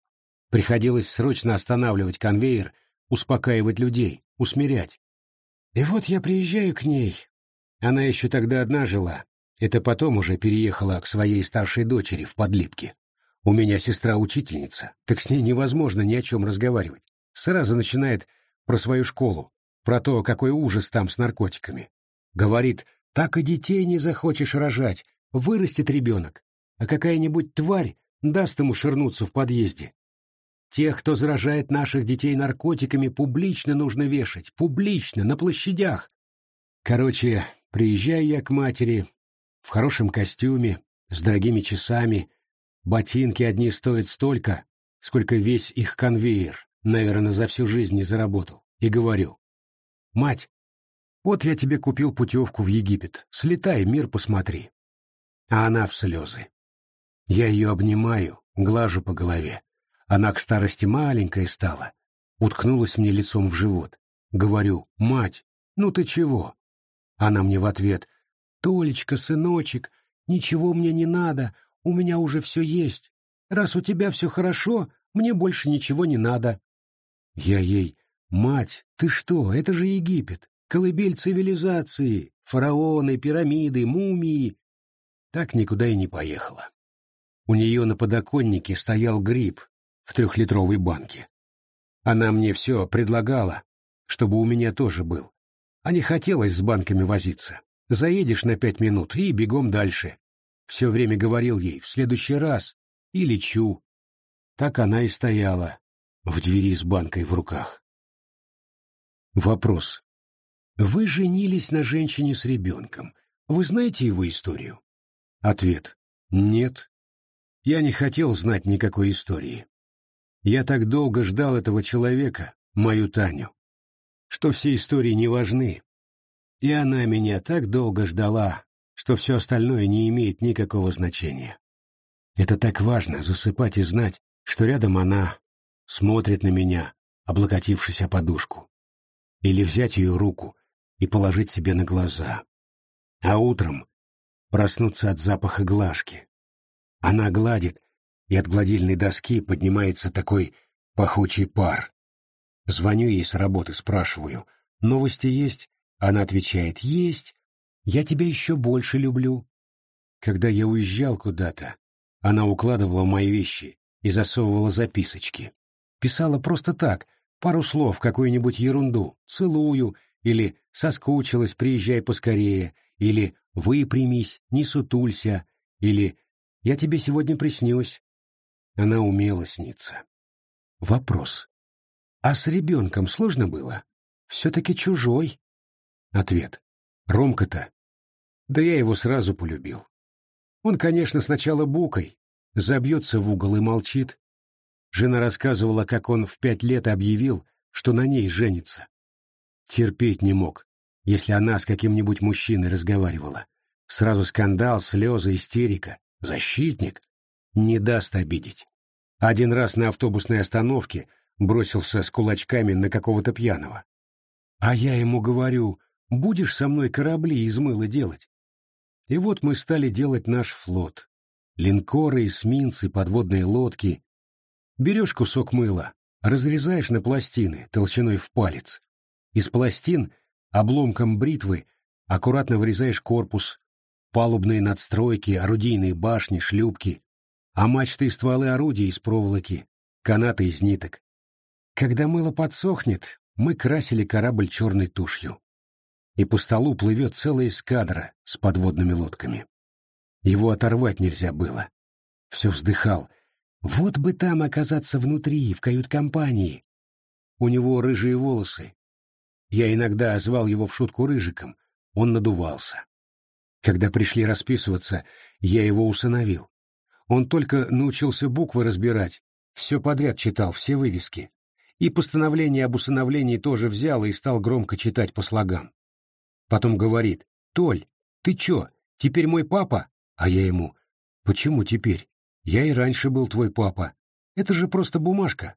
Speaker 1: Приходилось срочно останавливать конвейер, успокаивать людей, усмирять. И вот я приезжаю к ней. Она еще тогда одна жила. Это потом уже переехала к своей старшей дочери в Подлипке. У меня сестра учительница, так с ней невозможно ни о чем разговаривать. Сразу начинает про свою школу, про то, какой ужас там с наркотиками. Говорит, так и детей не захочешь рожать, вырастет ребенок, а какая-нибудь тварь даст ему ширнуться в подъезде. Тех, кто заражает наших детей наркотиками, публично нужно вешать, публично, на площадях. Короче, приезжаю я к матери в хорошем костюме, с дорогими часами, ботинки одни стоят столько, сколько весь их конвейер, наверное, за всю жизнь не заработал, и говорю, «Мать, вот я тебе купил путевку в Египет. Слетай, мир посмотри. А она в слезы. Я ее обнимаю, глажу по голове. Она к старости маленькая стала. Уткнулась мне лицом в живот. Говорю, мать, ну ты чего? Она мне в ответ, Толечка, сыночек, ничего мне не надо, у меня уже все есть. Раз у тебя все хорошо, мне больше ничего не надо. Я ей, мать, ты что, это же Египет колыбель цивилизации, фараоны, пирамиды, мумии. Так никуда и не поехала. У нее на подоконнике стоял гриб в трехлитровой банке. Она мне все предлагала, чтобы у меня тоже был. А не хотелось с банками возиться. Заедешь на пять минут и бегом дальше. Все время говорил ей «в следующий раз» и лечу. Так она и стояла в двери с банкой в руках. Вопрос. Вы женились на женщине с ребенком. Вы знаете его историю? Ответ. Нет. Я не хотел знать никакой истории. Я так долго ждал этого человека, мою Таню, что все истории не важны. И она меня так долго ждала, что все остальное не имеет никакого значения. Это так важно — засыпать и знать, что рядом она смотрит на меня, облокотившись о подушку. Или взять ее руку и положить себе на глаза. А утром проснуться от запаха глажки. Она гладит, и от гладильной доски поднимается такой пахучий пар. Звоню ей с работы, спрашиваю, новости есть? Она отвечает, есть. Я тебя еще больше люблю. Когда я уезжал куда-то, она укладывала мои вещи и засовывала записочки. Писала просто так, пару слов, какую-нибудь ерунду, целую, или соскучилась, приезжай поскорее, или выпрямись, не сутулься, или я тебе сегодня приснюсь. Она умела сниться. Вопрос. А с ребенком сложно было? Все-таки чужой. Ответ. Ромка-то. Да я его сразу полюбил. Он, конечно, сначала букой, забьется в угол и молчит. Жена рассказывала, как он в пять лет объявил, что на ней женится. Терпеть не мог, если она с каким-нибудь мужчиной разговаривала. Сразу скандал, слезы, истерика. Защитник. Не даст обидеть. Один раз на автобусной остановке бросился с кулачками на какого-то пьяного. А я ему говорю, будешь со мной корабли из мыла делать? И вот мы стали делать наш флот. Линкоры, эсминцы, подводные лодки. Берешь кусок мыла, разрезаешь на пластины толщиной в палец. Из пластин обломком бритвы аккуратно вырезаешь корпус, палубные надстройки, орудийные башни, шлюпки, а мачты и стволы орудий из проволоки, канаты из ниток. Когда мыло подсохнет, мы красили корабль черной тушью и по столу плывет целая эскадра с подводными лодками. Его оторвать нельзя было. Все вздыхал. Вот бы там оказаться внутри, в кают-компании. У него рыжие волосы. Я иногда звал его в шутку рыжиком. Он надувался. Когда пришли расписываться, я его усыновил. Он только научился буквы разбирать, все подряд читал, все вывески. И постановление об усыновлении тоже взял и стал громко читать по слогам. Потом говорит, «Толь, ты чё, теперь мой папа?» А я ему, «Почему теперь? Я и раньше был твой папа. Это же просто бумажка».